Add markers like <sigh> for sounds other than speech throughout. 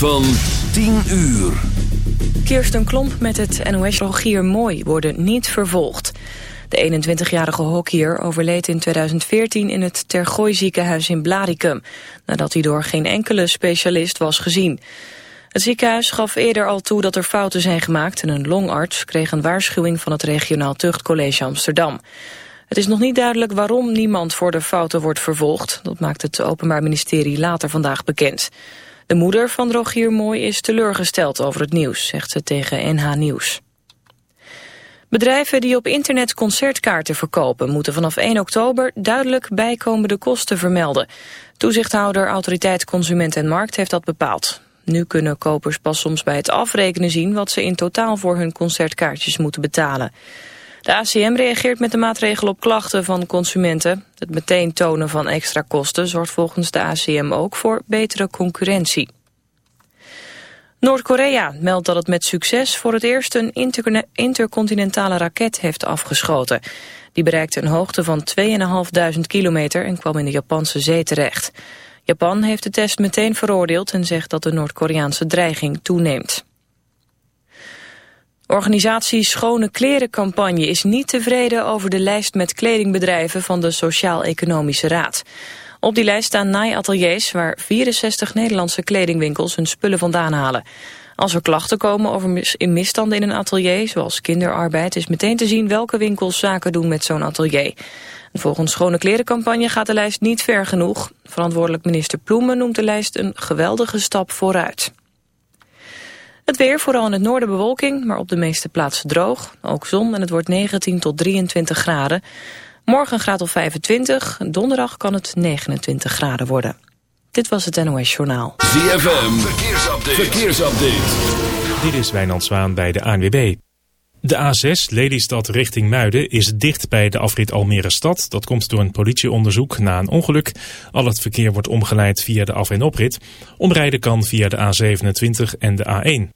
Van 10 uur. Kirsten Klomp met het NOS Rogier Mooi worden niet vervolgd. De 21-jarige hockeyer overleed in 2014 in het Tergooi ziekenhuis in Blaricum... nadat hij door geen enkele specialist was gezien. Het ziekenhuis gaf eerder al toe dat er fouten zijn gemaakt... en een longarts kreeg een waarschuwing van het regionaal tuchtcollege Amsterdam. Het is nog niet duidelijk waarom niemand voor de fouten wordt vervolgd. Dat maakt het Openbaar Ministerie later vandaag bekend. De moeder van Rogier Mooi is teleurgesteld over het nieuws, zegt ze tegen NH Nieuws. Bedrijven die op internet concertkaarten verkopen... moeten vanaf 1 oktober duidelijk bijkomende kosten vermelden. Toezichthouder Autoriteit Consument en Markt heeft dat bepaald. Nu kunnen kopers pas soms bij het afrekenen zien... wat ze in totaal voor hun concertkaartjes moeten betalen. De ACM reageert met de maatregel op klachten van consumenten. Het meteen tonen van extra kosten zorgt volgens de ACM ook voor betere concurrentie. Noord-Korea meldt dat het met succes voor het eerst een intercontinentale raket heeft afgeschoten. Die bereikte een hoogte van 2.500 kilometer en kwam in de Japanse zee terecht. Japan heeft de test meteen veroordeeld en zegt dat de Noord-Koreaanse dreiging toeneemt. Organisatie Schone Klerencampagne is niet tevreden over de lijst met kledingbedrijven van de Sociaal-Economische Raad. Op die lijst staan naaiateliers waar 64 Nederlandse kledingwinkels hun spullen vandaan halen. Als er klachten komen over misstanden in een atelier, zoals kinderarbeid, is meteen te zien welke winkels zaken doen met zo'n atelier. Volgens Schone Klerencampagne gaat de lijst niet ver genoeg. Verantwoordelijk minister Ploemen noemt de lijst een geweldige stap vooruit. Het weer, vooral in het noorden bewolking, maar op de meeste plaatsen droog. Ook zon en het wordt 19 tot 23 graden. Morgen een graad of 25, donderdag kan het 29 graden worden. Dit was het NOS Journaal. ZFM, verkeersupdate. verkeersupdate. Dit is Wijnand Zwaan bij de ANWB. De A6, Lelystad richting Muiden, is dicht bij de afrit Almere Stad. Dat komt door een politieonderzoek na een ongeluk. Al het verkeer wordt omgeleid via de af- en oprit. Omrijden kan via de A27 en de A1.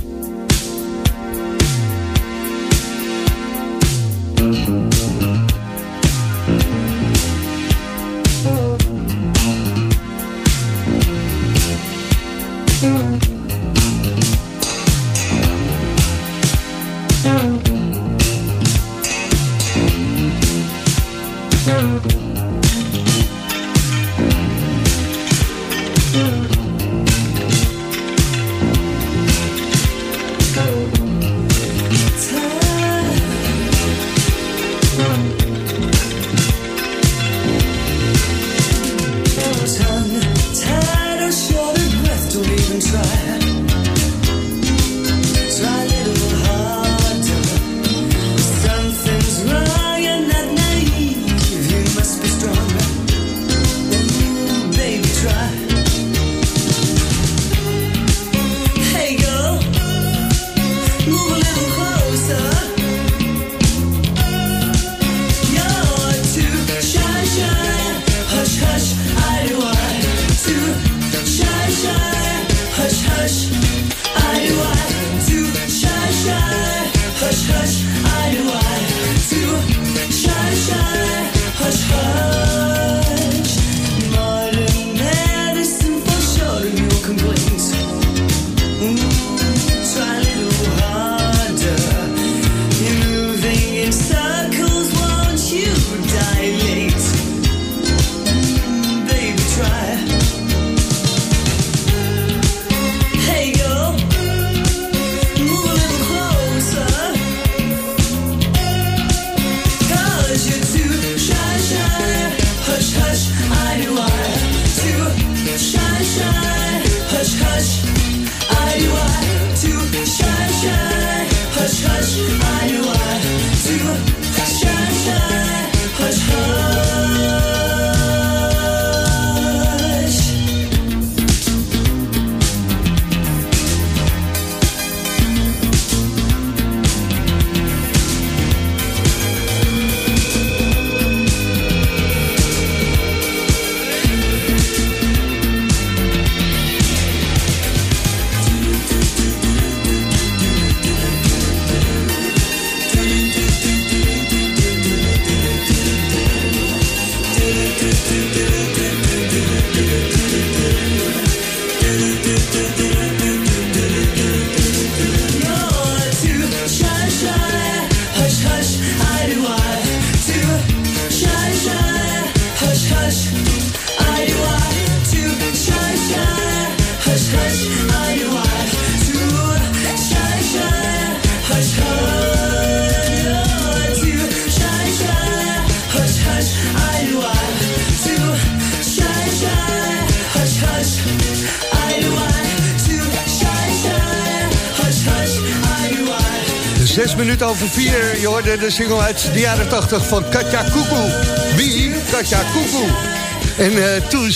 De single uit de jaren 80 van Katja Kuku. Wie? Katja Kuku. En uh, Too.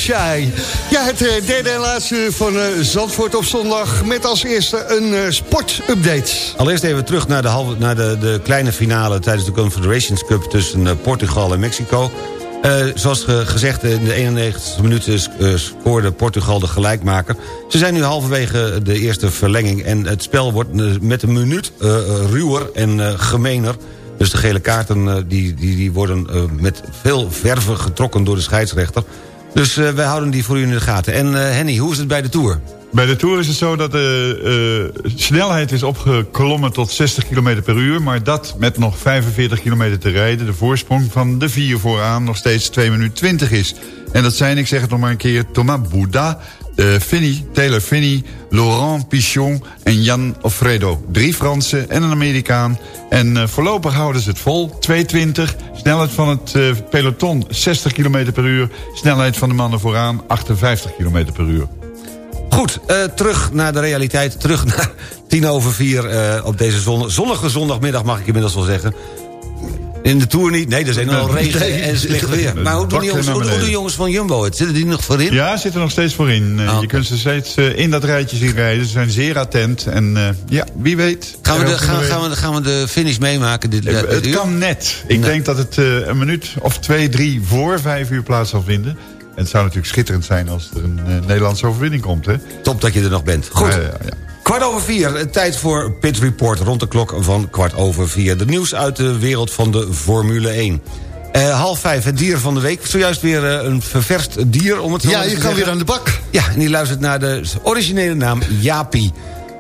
Ja, het uh, derde en laatste van uh, Zandvoort op zondag... met als eerste een uh, sportupdate. Allereerst even terug naar, de, halve, naar de, de kleine finale... tijdens de Confederations Cup tussen Portugal en Mexico. Zoals gezegd, in de 91e minuut uh, scoorde Portugal de gelijkmaker. Ze zijn nu halverwege de eerste verlenging... en het spel wordt met een minuut ruwer en gemener. Dus de gele kaarten die, die, die worden met veel verven getrokken door de scheidsrechter. Dus wij houden die voor u in de gaten. En Henny, hoe is het bij de Tour? Bij de Tour is het zo dat de snelheid is opgeklommen tot 60 km per uur... maar dat met nog 45 km te rijden... de voorsprong van de vier vooraan nog steeds 2 minuten 20 is. En dat zijn, ik zeg het nog maar een keer, Thomas Bouda... Uh, Finney, Taylor Finney, Laurent Pichon en Jan Alfredo. Drie Fransen en een Amerikaan. En uh, voorlopig houden ze het vol. 220, snelheid van het uh, peloton 60 km per uur. Snelheid van de mannen vooraan 58 km per uur. Goed, terug naar de realiteit. Terug <laughs> naar tien over vier op deze zon, zonnige zondagmiddag, mag ik inmiddels wel zeggen. In de Tour niet. Nee, er zijn al regen en slecht weer. Maar hoe doen, die jongens, hoe, hoe doen jongens van Jumbo het? Zitten die nog voorin? Ja, zitten nog steeds voorin. Uh, Je kunt ze steeds uh, in dat rijtje zien rijden. Ze zijn zeer attent. En uh, ja, wie weet. Gaan we de, gaan, gaan, we, gaan we de finish meemaken? Dit, dit het uur? kan net. Ik nee. denk dat het een minuut of twee, drie voor vijf uur plaats zal vinden. En het zou natuurlijk schitterend zijn als er een uh, Nederlandse overwinning komt. Hè? Top dat je er nog bent. Goed. Ja, ja, ja. Kwart over vier, tijd voor Pit Report rond de klok van kwart over vier. De nieuws uit de wereld van de Formule 1. Uh, half vijf, het dier van de week. Zojuist weer uh, een ververst dier, om het zo ja, te zeggen. Ja, je kan weer aan de bak. Ja, en die luistert naar de originele naam Japi.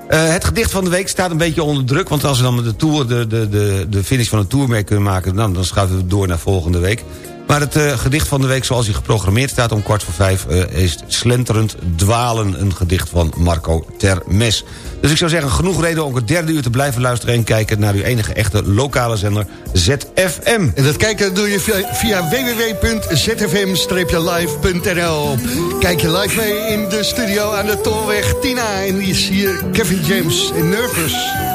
Uh, het gedicht van de week staat een beetje onder druk... want als we dan de, tour, de, de, de, de finish van de Tour mee kunnen maken... Dan, dan schuiven we door naar volgende week. Maar het uh, gedicht van de week zoals hij geprogrammeerd staat om kwart voor vijf... Uh, is Slenterend Dwalen, een gedicht van Marco Termes. Dus ik zou zeggen, genoeg reden om het derde uur te blijven luisteren... en kijken naar uw enige echte lokale zender ZFM. En dat kijken doe je via, via www.zfm-live.nl. Kijk je live mee in de studio aan de Tolweg Tina. En die is hier Kevin James in Nervous.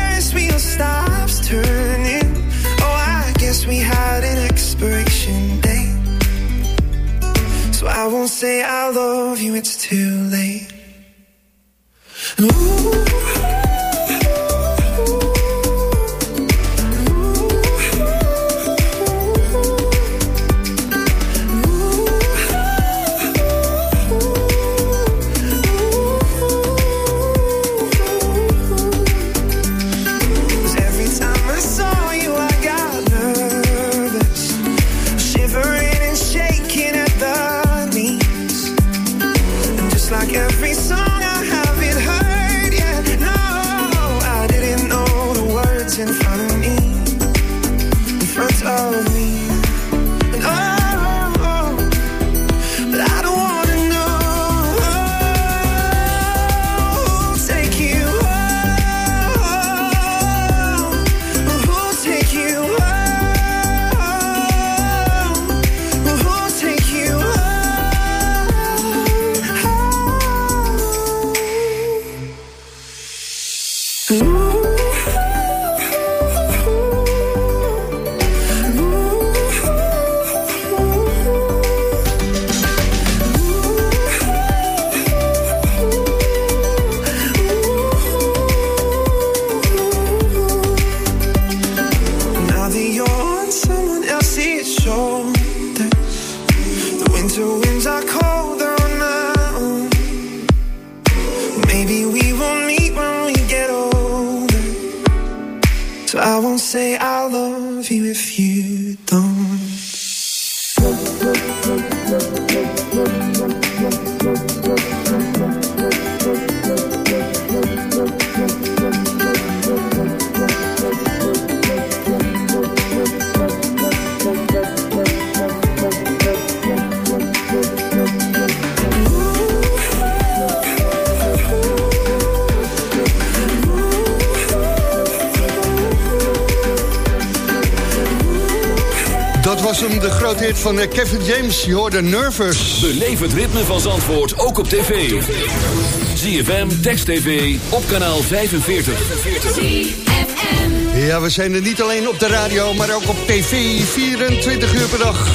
Ferris wheel stops turning, oh, I guess we had an expiration date. So I won't say I love you, it's too late. Ooh. Van eh, Kevin James. Je hoorde Nervous. Beleef het ritme van Zandvoort ook op tv. ZFM, Text TV, op kanaal 45. Ja, we zijn er niet alleen op de radio, maar ook op tv. 24 uur per dag.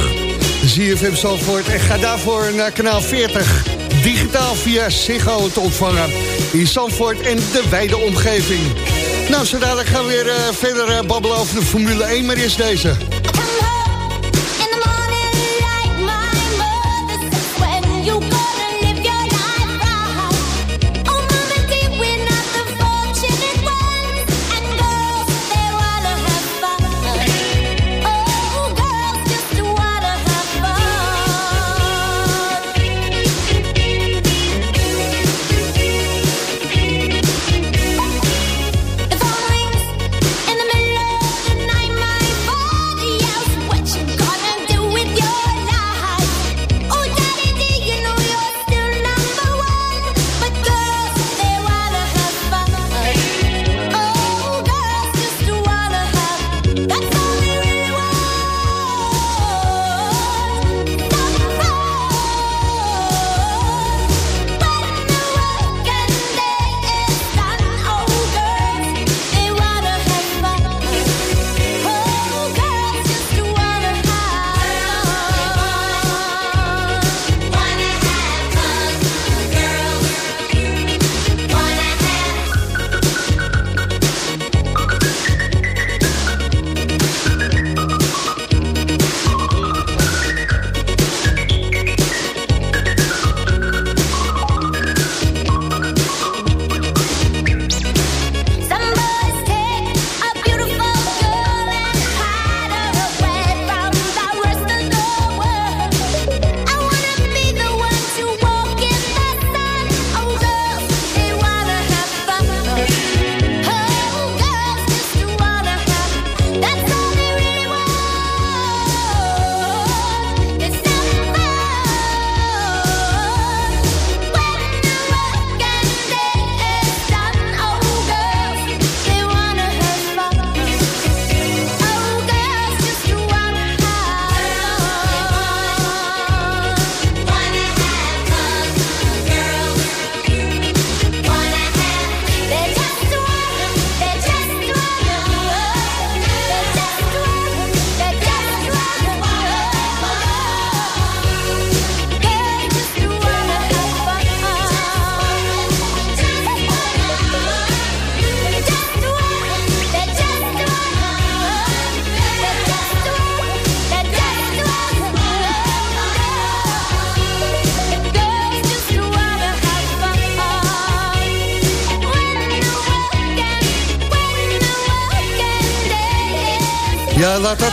ZFM Zandvoort. En ga daarvoor naar kanaal 40. Digitaal via Ziggo te ontvangen. In Zandvoort en de wijde omgeving. Nou, zo dadelijk gaan we weer uh, verder uh, babbelen over de Formule 1. Maar eerst deze.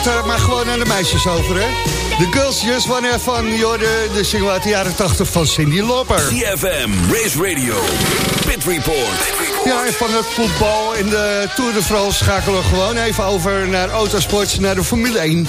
Uh, maar gewoon aan de meisjes over, hè? De Girls Just Wanna Have Fun, de, de single uit de jaren 80 van Cindy Lauper. CFM, Race Radio, Pit Report. Ja, en van het voetbal in de Tour de France schakelen we gewoon even over naar autosport, naar de Formule 1.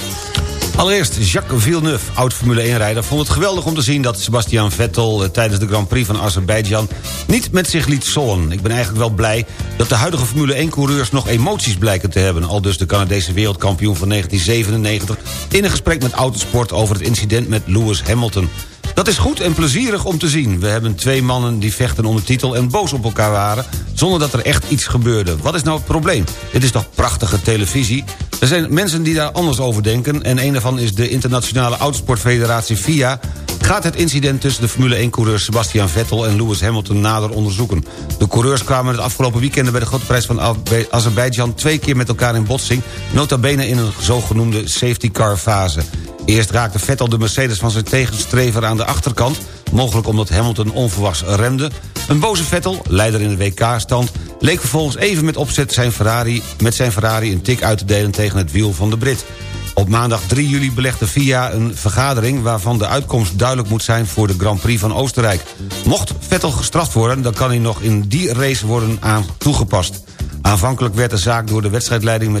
Allereerst Jacques Villeneuve, oud Formule 1-rijder... vond het geweldig om te zien dat Sebastian Vettel... Eh, tijdens de Grand Prix van Azerbeidzjan niet met zich liet zollen. Ik ben eigenlijk wel blij dat de huidige Formule 1-coureurs... nog emoties blijken te hebben. Al dus de Canadese wereldkampioen van 1997... in een gesprek met Autosport over het incident met Lewis Hamilton. Dat is goed en plezierig om te zien. We hebben twee mannen die vechten om de titel en boos op elkaar waren... zonder dat er echt iets gebeurde. Wat is nou het probleem? Dit is toch prachtige televisie? Er zijn mensen die daar anders over denken... en een daarvan is de internationale autosportfederatie FIA... gaat het incident tussen de Formule 1-coureurs Sebastian Vettel en Lewis Hamilton nader onderzoeken. De coureurs kwamen het afgelopen weekend bij de grote prijs van Azerbeidzjan... twee keer met elkaar in botsing, nota bene in een zogenoemde safety car fase. Eerst raakte Vettel de Mercedes van zijn tegenstrever aan de achterkant... mogelijk omdat Hamilton onverwachts remde. Een boze Vettel, leider in de WK-stand... leek vervolgens even met opzet zijn Ferrari, met zijn Ferrari een tik uit te delen tegen het wiel van de Brit. Op maandag 3 juli belegde FIA een vergadering... waarvan de uitkomst duidelijk moet zijn voor de Grand Prix van Oostenrijk. Mocht Vettel gestraft worden, dan kan hij nog in die race worden aan toegepast. Aanvankelijk werd de zaak door de wedstrijdleiding...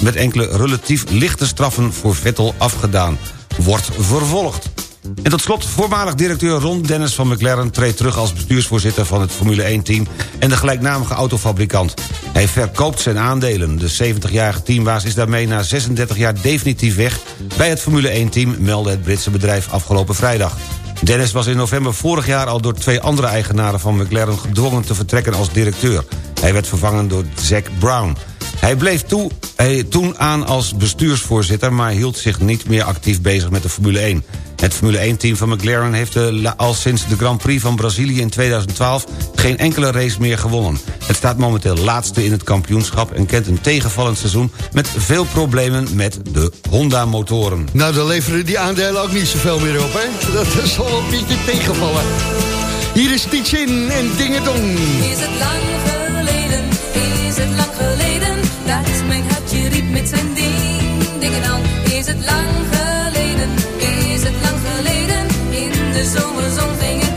met enkele relatief lichte straffen voor Vettel afgedaan. Wordt vervolgd. En tot slot, voormalig directeur Ron Dennis van McLaren... treedt terug als bestuursvoorzitter van het Formule 1-team... en de gelijknamige autofabrikant. Hij verkoopt zijn aandelen. De 70-jarige teambaas is daarmee na 36 jaar definitief weg... bij het Formule 1-team, meldde het Britse bedrijf afgelopen vrijdag. Dennis was in november vorig jaar al door twee andere eigenaren van McLaren... gedwongen te vertrekken als directeur. Hij werd vervangen door Zack Brown. Hij bleef toe, hij, toen aan als bestuursvoorzitter... maar hield zich niet meer actief bezig met de Formule 1. Het Formule 1-team van McLaren heeft de, al sinds de Grand Prix van Brazilië in 2012... geen enkele race meer gewonnen. Het staat momenteel laatste in het kampioenschap... en kent een tegenvallend seizoen met veel problemen met de Honda-motoren. Nou, dan leveren die aandelen ook niet zoveel meer op, hè? Dat is al een beetje tegenvallen. Hier is Tietjin en Dingedong. Is het lang geleden, is het lang met zijn ding, dingen dan. Is het lang geleden, is het lang geleden... in de zomerzon ging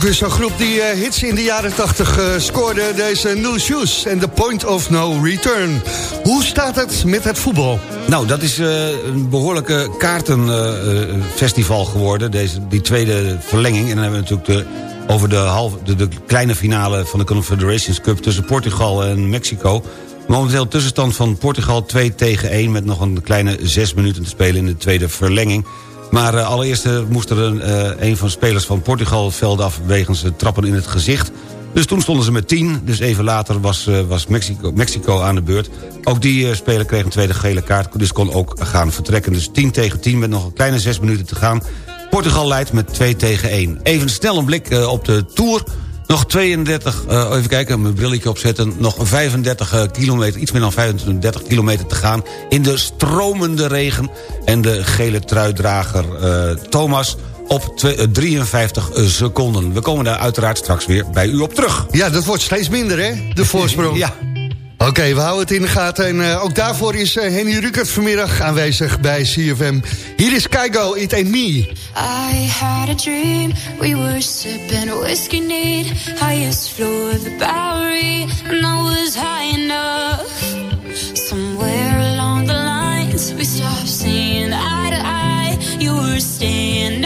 Weer zo'n groep die eh, hits in de jaren 80 uh, scoorde. Deze New Shoes en The Point of No Return. Hoe staat het met het voetbal? Nou, dat is uh, een behoorlijke kaartenfestival geworden. Deze, die tweede verlenging. En dan hebben we natuurlijk de, over de, halve, de, de kleine finale van de Confederations Cup... tussen Portugal en Mexico. Momenteel tussenstand van Portugal 2 tegen 1... met nog een kleine 6 minuten te spelen in de tweede verlenging. Maar uh, allereerst uh, moest er een, een van de spelers van Portugal het veld af... wegens trappen in het gezicht. Dus toen stonden ze met 10. Dus even later was, was Mexico, Mexico aan de beurt. Ook die speler kreeg een tweede gele kaart. Dus kon ook gaan vertrekken. Dus 10 tegen 10 met nog een kleine 6 minuten te gaan. Portugal leidt met 2 tegen 1. Even snel een blik op de Tour... Nog 32, uh, even kijken, mijn brilletje opzetten. Nog 35 uh, kilometer, iets meer dan 35 kilometer te gaan... in de stromende regen. En de gele truidrager uh, Thomas op 53 seconden. We komen daar uiteraard straks weer bij u op terug. Ja, dat wordt steeds minder, hè, de voorsprong. <laughs> ja. Oké, we houden het in de gaten. En uh, ook daarvoor is uh, Henny Rukert vanmiddag aanwezig bij CFM. Hier is Keigo, It Ain't Me. I had a dream, we were sipping whiskey neat. Highest floor of the Bowery, and I was high enough. Somewhere along the lines, we stopped seeing eye to eye. You were staying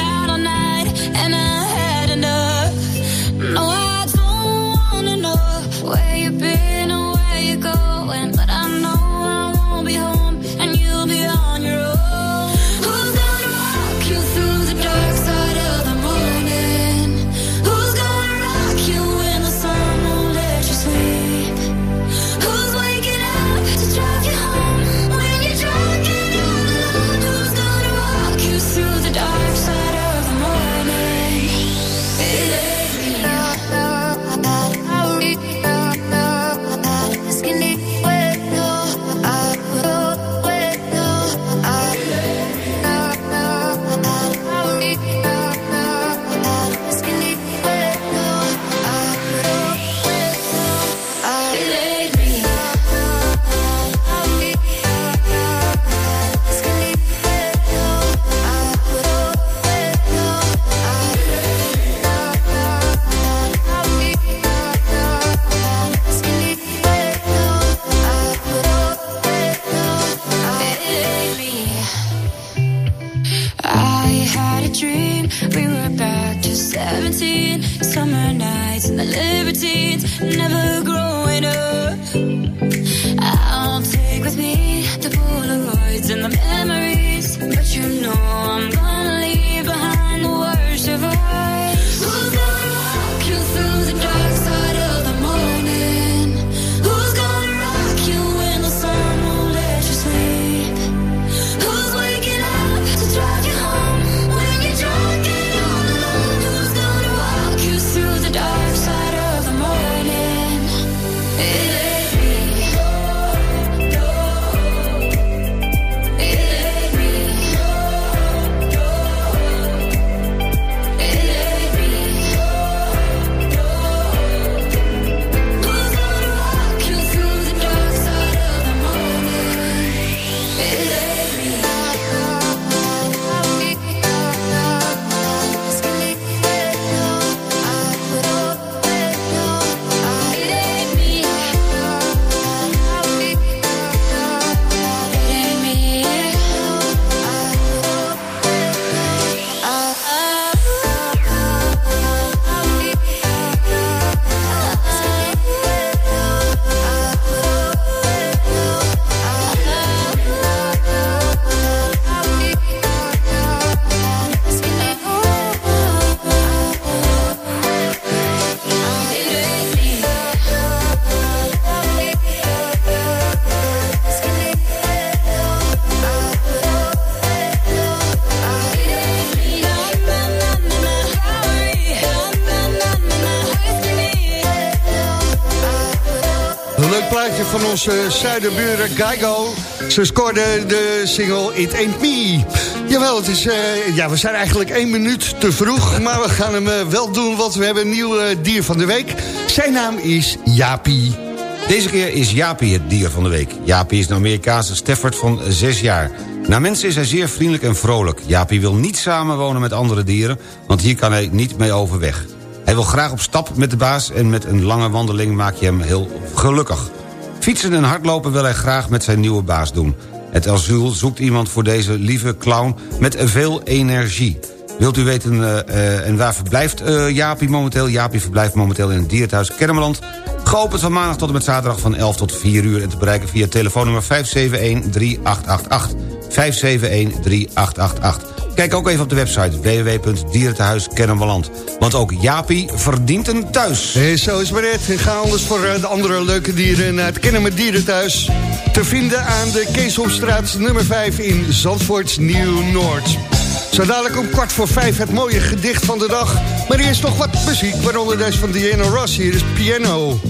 onze zuiderburen Geigo. Ze scoorde de single It Ain't Me. Jawel, het is, uh, ja, we zijn eigenlijk één minuut te vroeg. Maar we gaan hem uh, wel doen, want we hebben een nieuw uh, dier van de week. Zijn naam is Jaapie. Deze keer is Jaapie het dier van de week. Jaapie is een Amerikaanse Stafford van 6 jaar. Naar mensen is hij zeer vriendelijk en vrolijk. Jaapie wil niet samenwonen met andere dieren, want hier kan hij niet mee overweg. Hij wil graag op stap met de baas en met een lange wandeling maak je hem heel gelukkig. Fietsen en hardlopen wil hij graag met zijn nieuwe baas doen. Het asiel zoekt iemand voor deze lieve clown met veel energie. Wilt u weten uh, en waar verblijft uh, Jaapie momenteel? Jaapie verblijft momenteel in het dierenthuis Kermeland. Geopend van maandag tot en met zaterdag van 11 tot 4 uur... en te bereiken via telefoonnummer 571-3888. 571-3888. Kijk ook even op de website www.dierentehuiskennemerland. Want ook Jaapie verdient een thuis. Hey, zo is maar net. Ga anders voor de andere leuke dieren naar het Kennemer Dierenthuis. Te vinden aan de Keeshofstraat nummer 5 in Zandvoort Nieuw-Noord. Zo dadelijk om kwart voor vijf het mooie gedicht van de dag. Maar eerst nog wat muziek, waaronder deze van Diana Ross. Hier is Piano.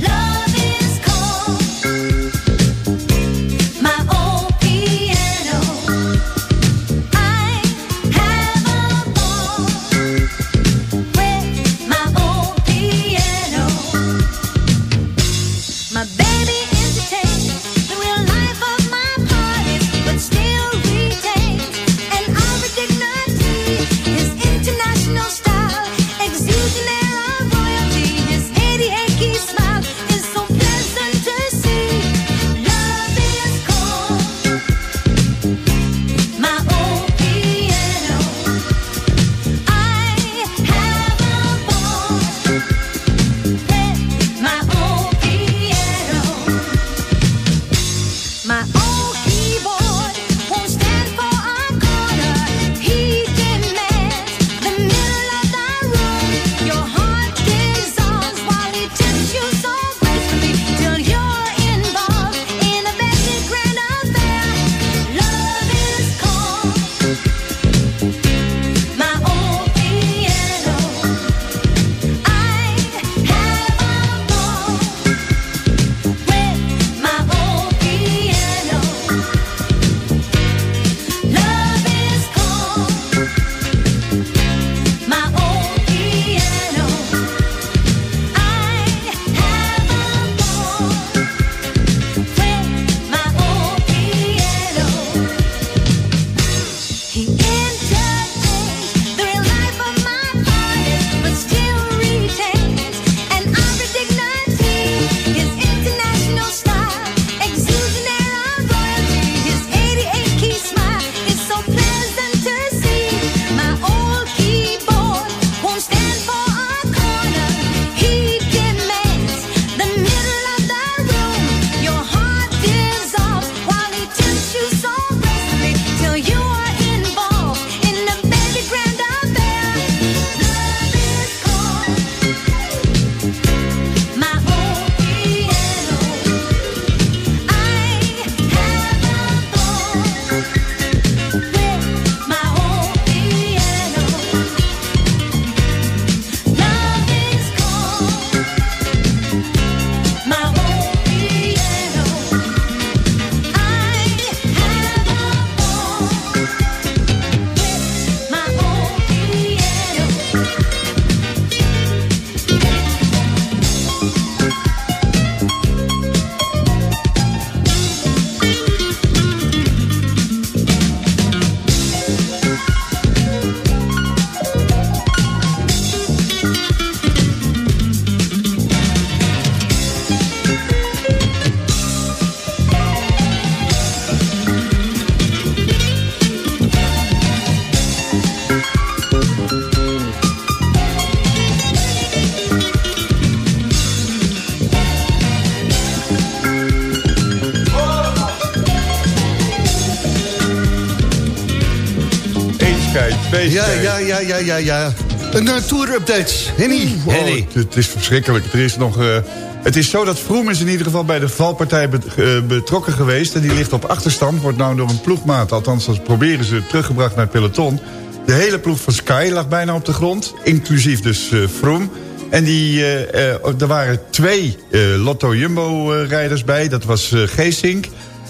Ja, ja, ja, ja, ja, ja. Een uh, tour-update. Henny. Oh, Henny. Het, is verschrikkelijk. Er is nog... Uh, het is zo dat Vroom is in ieder geval bij de valpartij uh, betrokken geweest. En die ligt op achterstand. Wordt nou door een ploegmaat, althans dat proberen ze, teruggebracht naar het peloton. De hele ploeg van Sky lag bijna op de grond. Inclusief dus uh, Vroom. En die, er waren twee Lotto Jumbo-rijders bij. Dat was Geesink.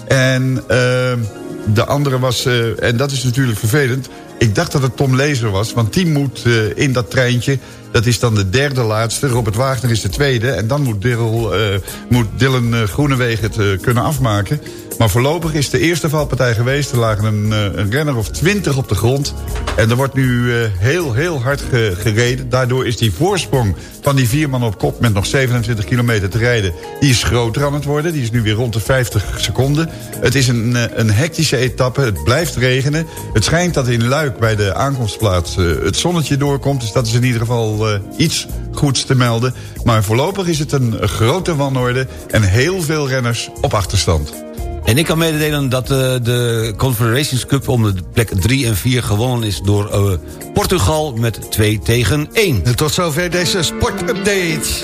En de andere was, en dat is natuurlijk vervelend... Ik dacht dat het Tom Lezer was, want die moet uh, in dat treintje... Dat is dan de derde laatste. Robert Wagner is de tweede. En dan moet, Dylan, uh, moet uh, Groenewegen het uh, kunnen afmaken. Maar voorlopig is de eerste valpartij geweest. Er lagen een, een renner of twintig op de grond. En er wordt nu heel, heel hard ge gereden. Daardoor is die voorsprong van die vier man op kop... met nog 27 kilometer te rijden, die is groter aan het worden. Die is nu weer rond de 50 seconden. Het is een, een hectische etappe. Het blijft regenen. Het schijnt dat in Luik bij de aankomstplaats het zonnetje doorkomt. Dus dat is in ieder geval uh, iets goeds te melden. Maar voorlopig is het een grote wanorde en heel veel renners op achterstand. En ik kan mededelen dat uh, de Confederations Cup om de plek 3 en 4 gewonnen is door uh, Portugal met 2 tegen 1. En tot zover deze sportupdate.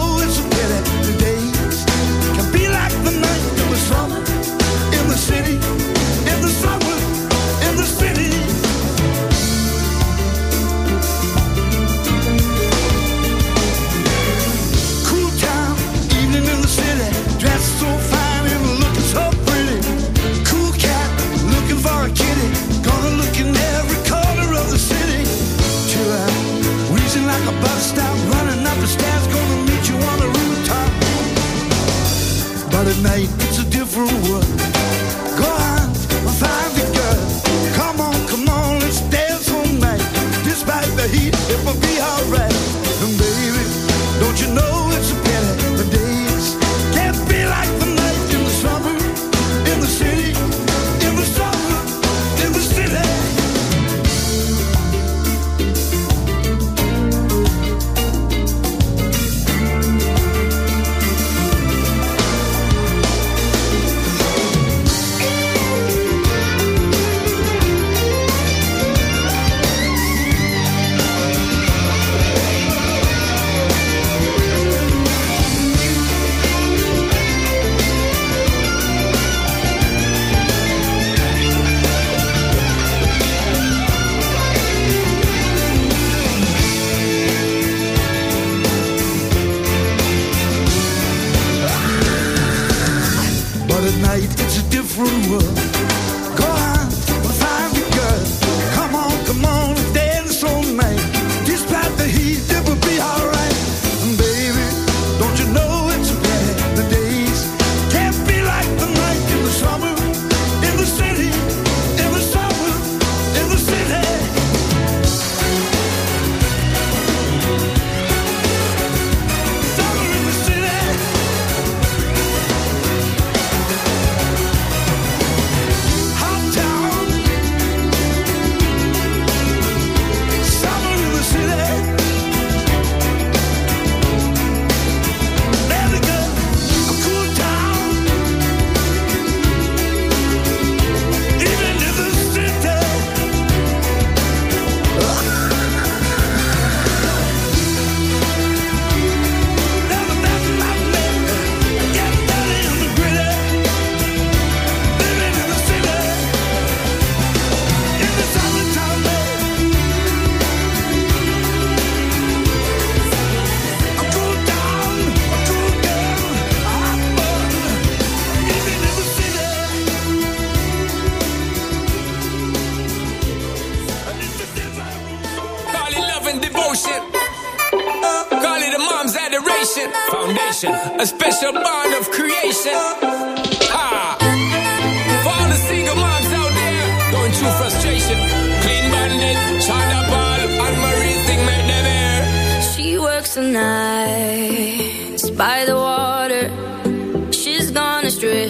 a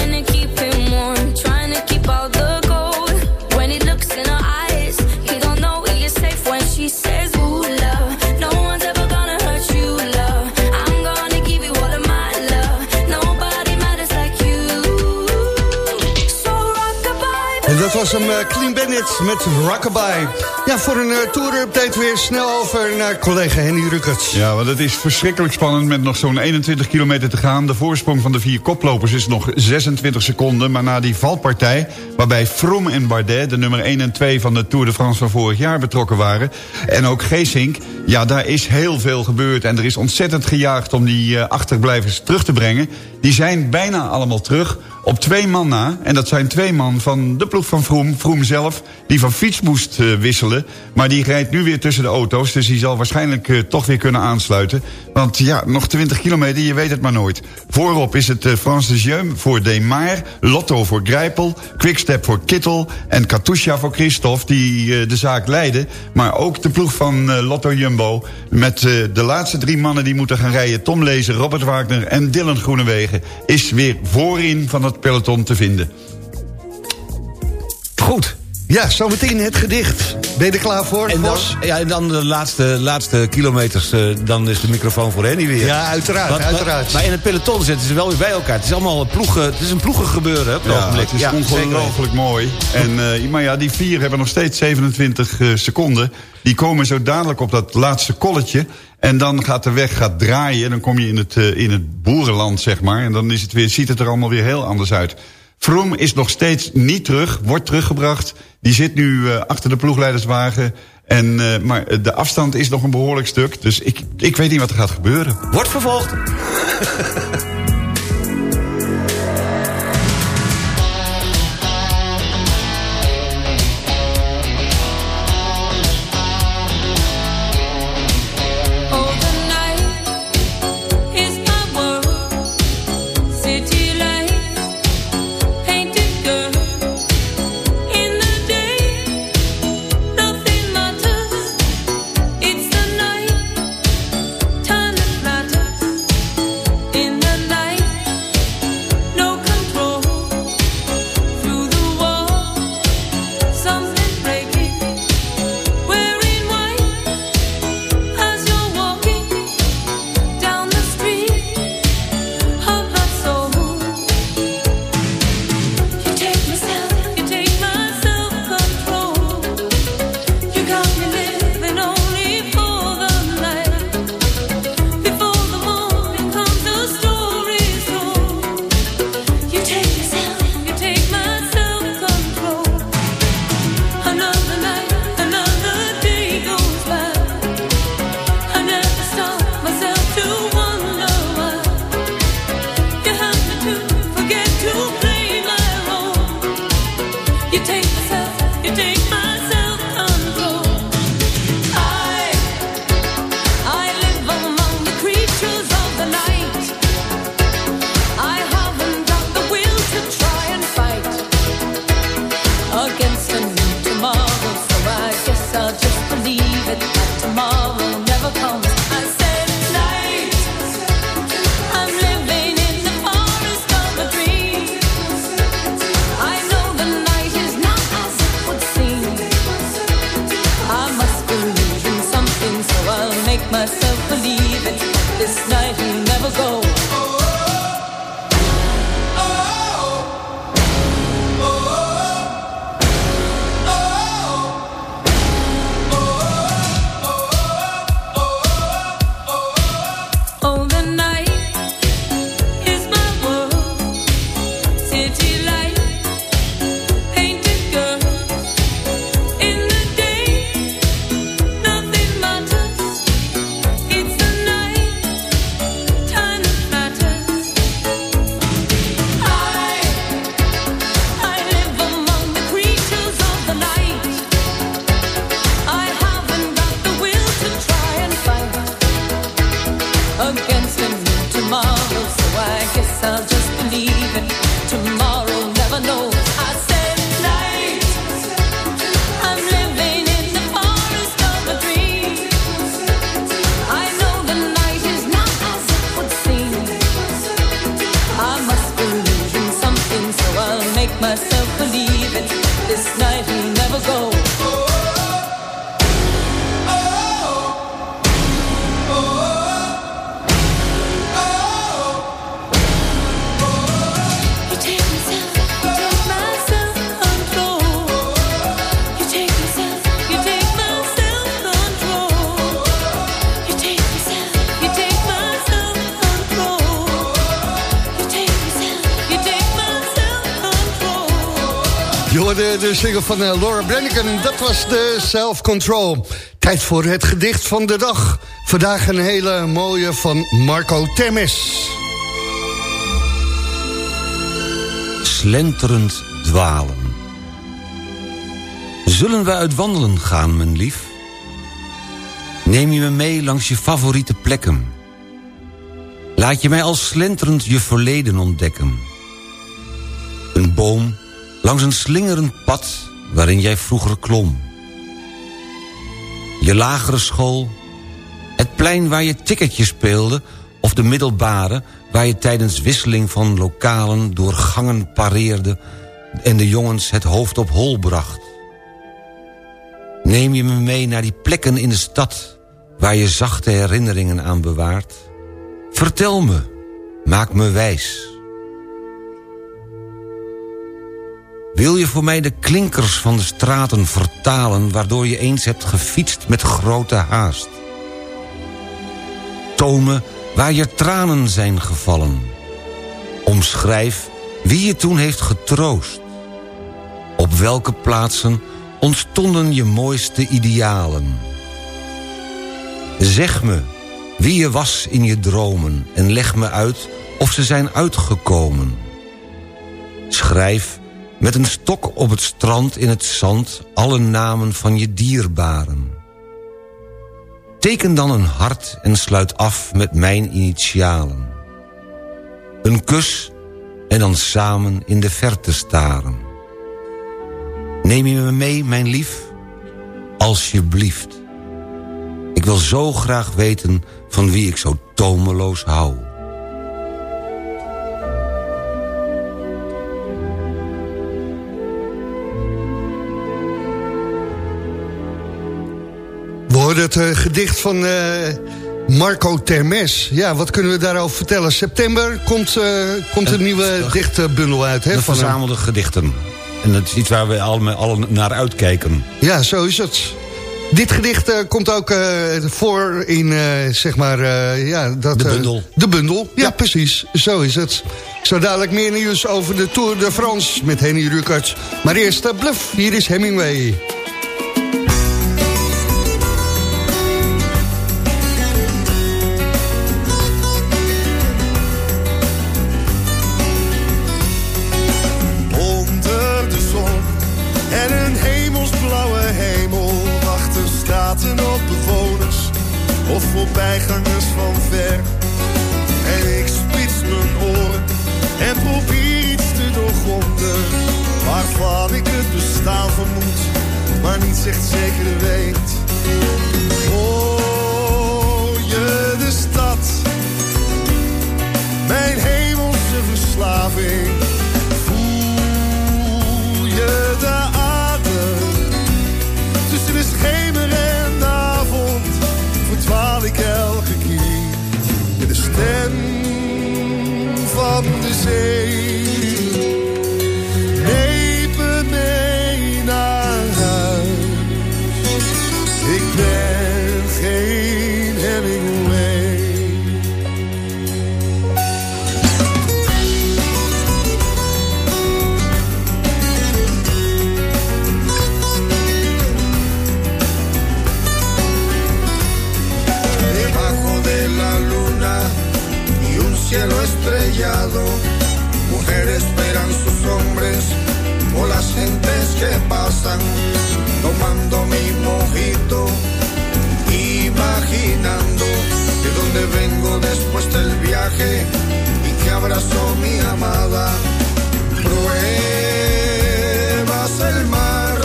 keep was eh, Clean Bennett met Rockabye. Ja, voor een eh, tour-update weer snel over naar collega Henny Rukkerts. Ja, want het is verschrikkelijk spannend met nog zo'n 21 kilometer te gaan. De voorsprong van de vier koplopers is nog 26 seconden. Maar na die valpartij, waarbij Froome en Bardet... de nummer 1 en 2 van de Tour de France van vorig jaar betrokken waren... en ook Geesink, ja, daar is heel veel gebeurd. En er is ontzettend gejaagd om die eh, achterblijvers terug te brengen. Die zijn bijna allemaal terug op twee man na. En dat zijn twee man van de ploeg van Vroom. Vroom zelf, die van fiets moest eh, wisselen. Maar die rijdt nu weer tussen de auto's. Dus die zal waarschijnlijk eh, toch weer kunnen aansluiten. Want ja, nog 20 kilometer, je weet het maar nooit. Voorop is het uh, France de Jeum voor Demar. Lotto voor Grijpel. Quickstep voor Kittel. En Katusha voor Christophe, die de zaak leiden. Maar ook de ploeg van Lotto Jumbo. Met de laatste drie mannen die moeten gaan rijden. Tom Lezer, Robert Wagner en Dylan Groenewegen. Is weer voorin van het peloton te vinden. Goed. Ja, zometeen het gedicht. Ben je er klaar voor, En dan, ja, en dan de laatste, laatste kilometers, eh, dan is de microfoon voor Henny weer. Ja, uiteraard, Want- uiteraard. Maar, maar in het peloton zitten ze wel weer bij elkaar. Het is allemaal een ploegen, het is een ploegengebeuren op het Ja, ogenblik. het is ongelooflijk mooi. En, eh, maar ja, die vier hebben nog steeds 27 eh, seconden. Die komen zo dadelijk op dat laatste kolletje. En dan gaat de weg gaat draaien. Dan kom je in het, eh, in het boerenland, zeg maar. En dan is het weer, ziet het er allemaal weer heel anders uit. Vroom is nog steeds niet terug, wordt teruggebracht. Die zit nu eh, achter de ploegleiderswagen. En, eh, maar de afstand is nog een behoorlijk stuk. Dus ik, ik weet niet wat er gaat gebeuren. Wordt vervolgd. <laughs> van eh, Laura en dat was de Self Control. Tijd voor het gedicht van de dag. Vandaag een hele mooie van Marco Temes. Slenterend dwalen. Zullen we uit wandelen gaan, mijn lief? Neem je me mee langs je favoriete plekken. Laat je mij als slenterend je verleden ontdekken. Een boom langs een slingerend pad waarin jij vroeger klom. Je lagere school, het plein waar je ticketje speelde... of de middelbare waar je tijdens wisseling van lokalen... door gangen pareerde en de jongens het hoofd op hol bracht. Neem je me mee naar die plekken in de stad... waar je zachte herinneringen aan bewaart? Vertel me, maak me wijs... Wil je voor mij de klinkers van de straten vertalen... waardoor je eens hebt gefietst met grote haast? Toon me waar je tranen zijn gevallen. Omschrijf wie je toen heeft getroost. Op welke plaatsen ontstonden je mooiste idealen? Zeg me wie je was in je dromen... en leg me uit of ze zijn uitgekomen. Schrijf met een stok op het strand in het zand... alle namen van je dierbaren. Teken dan een hart en sluit af met mijn initialen. Een kus en dan samen in de verte staren. Neem je me mee, mijn lief? Alsjeblieft. Ik wil zo graag weten van wie ik zo tomeloos hou. We hoorden het eh, gedicht van eh, Marco Termes. Ja, wat kunnen we daarover vertellen? September komt, eh, komt een nieuwe dichtbundel uit. Hè, De van hem. verzamelde gedichten. En dat is iets waar we allemaal alle naar uitkijken. Ja, zo is het. Dit gedicht komt ook voor in, zeg maar, ja... Dat, De bundel. de bundel, ja, precies. Zo is het. Zo dadelijk meer nieuws over de Tour de France met Henny Rukert. Maar eerst uh, Bluff, hier is Hemingway. Abrazó mi amada. Pruebas el mar,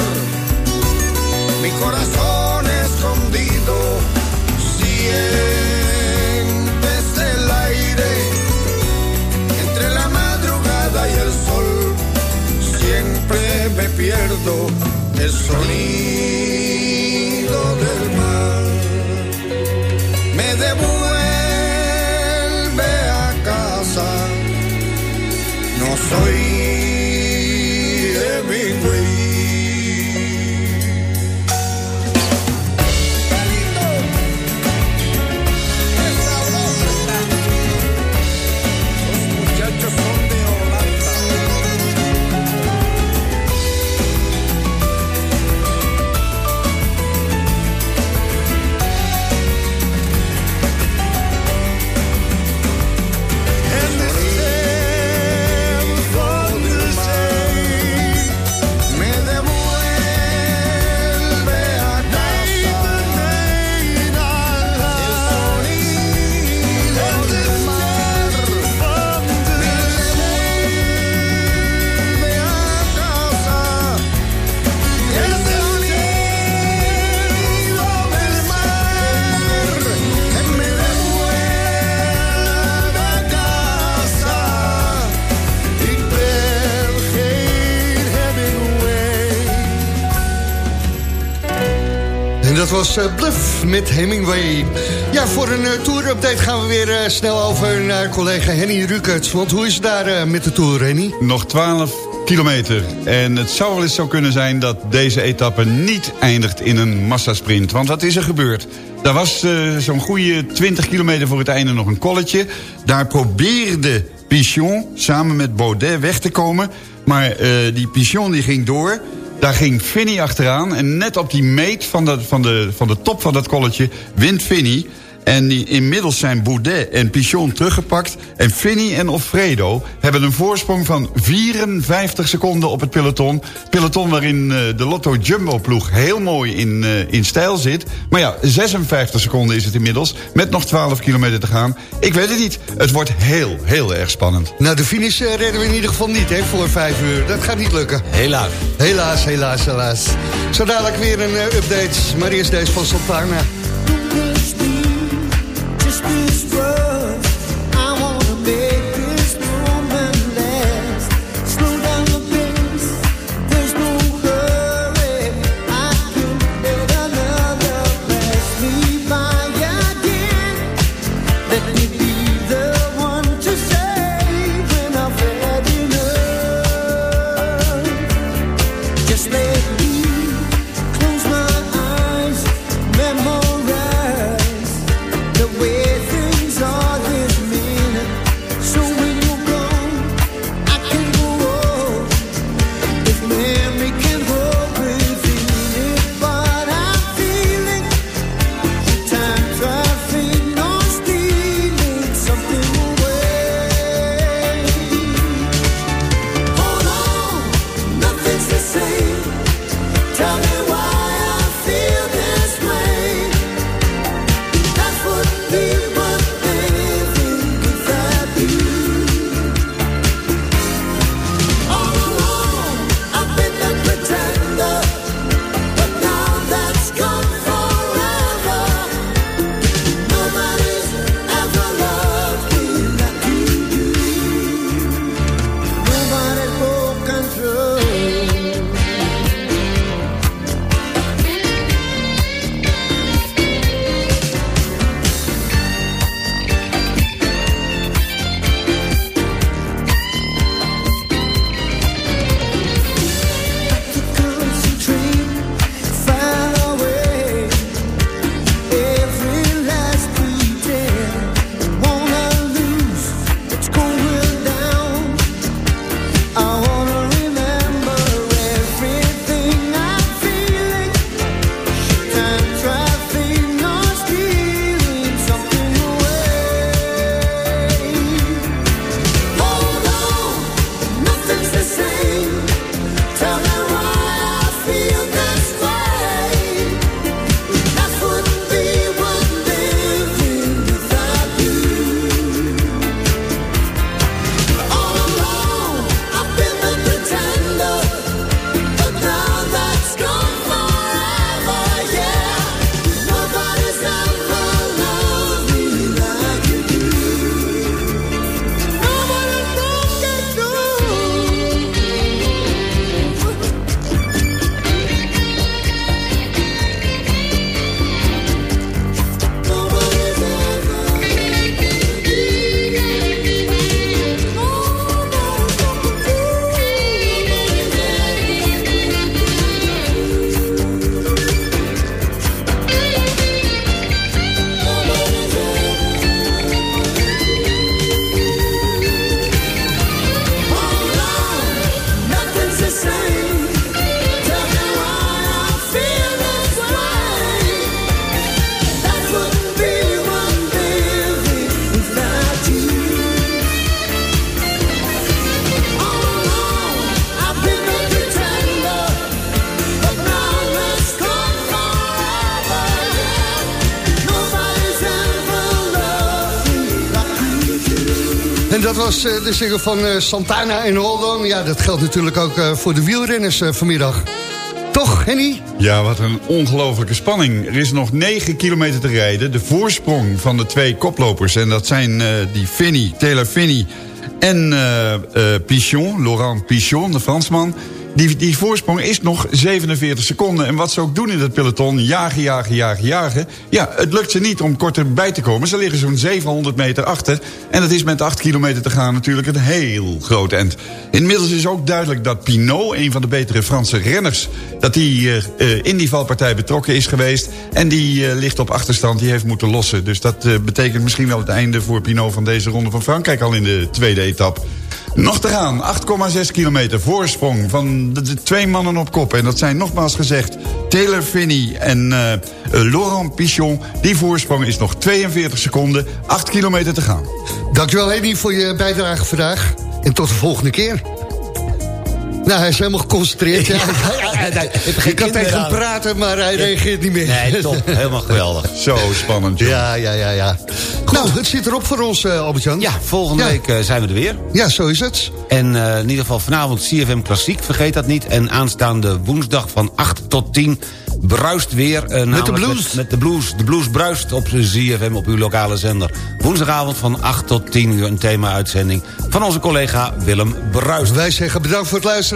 mi corazón escondido sientes el aire entre la madrugada y el sol. Siempre me pierdo el sonido soy was eh, Bluff met Hemingway. Ja, voor een uh, tour-update gaan we weer eh, snel over naar collega Henny Rukerts. Want hoe is het daar eh, met de tour, Henny? Nog 12 kilometer. En het zou wel eens zo kunnen zijn dat deze etappe niet eindigt in een massasprint. Want wat is er gebeurd? Daar was eh, zo'n goede 20 kilometer voor het einde nog een kolletje. Daar probeerde Pichon samen met Baudet weg te komen. Maar eh, die Pichon die ging door. Daar ging Finny achteraan. En net op die meet van de, van de, van de top van dat kolletje wint Finny. En die, inmiddels zijn Boudet en Pichon teruggepakt. En Finny en Offredo hebben een voorsprong van 54 seconden op het peloton. Peloton waarin eh, de Lotto Jumbo ploeg heel mooi in, eh, in stijl zit. Maar ja, 56 seconden is het inmiddels. Met nog 12 kilometer te gaan. Ik weet het niet. Het wordt heel, heel erg spannend. Nou, de finish eh, redden we in ieder geval niet, hè, voor vijf uur. Dat gaat niet lukken. Helaas. Helaas, helaas, helaas. Zo dadelijk weer een update, maar eerst deze van Santana. this was was uh, de zinger van uh, Santana en Holdon. Ja, dat geldt natuurlijk ook uh, voor de wielrenners vanmiddag. Toch, Henny? Ja, wat een ongelofelijke spanning. Er is nog 9 kilometer te rijden. De voorsprong van de twee koplopers. En dat zijn die Finney, Taylor Finney en Pichon, Laurent Pichon, de Fransman... Die, die voorsprong is nog 47 seconden. En wat ze ook doen in het peloton, jagen, jagen, jagen, jagen. Ja, het lukt ze niet om korter bij te komen. Ze liggen zo'n 700 meter achter. En dat is met 8 kilometer te gaan natuurlijk een heel groot end. Inmiddels is ook duidelijk dat Pinot, een van de betere Franse renners... dat die uh, in die valpartij betrokken is geweest. En die uh, ligt op achterstand, die heeft moeten lossen. Dus dat betekent misschien wel het einde voor Pinot van deze ronde van Frankrijk... al in de tweede etappe. Nog te gaan, 8,6 kilometer voorsprong van de, twee mannen op kop. En dat zijn nogmaals gezegd Taylor Finney en uh, Laurent Pichon. Die voorsprong is nog 42 seconden, 8 kilometer te gaan. Dankjewel Henny voor je bijdrage vandaag. En tot de volgende keer. Nou, hij is helemaal geconcentreerd. Ja. <laughs> ja, ja, ik kan tegen hem praten, maar hij reageert niet meer. Nee, top. Helemaal geweldig. <laughs> Zo spannend, joh. Ja, ja, ja, ja. Nou, het zit erop voor ons, uh, Albert-Jan. Ja, volgende week uh, zijn we er weer. Ja, zo is het. En uh, in ieder geval vanavond CFM Klassiek, vergeet dat niet. En aanstaande woensdag van 8 tot 10 bruist weer. Uh, met de blues? Met, met, de blues. De blues bruist op ZFM op uw lokale zender. Woensdagavond van 8 tot 10 uur een thema-uitzending... van onze collega Willem Bruist. Wij zeggen bedankt voor het luisteren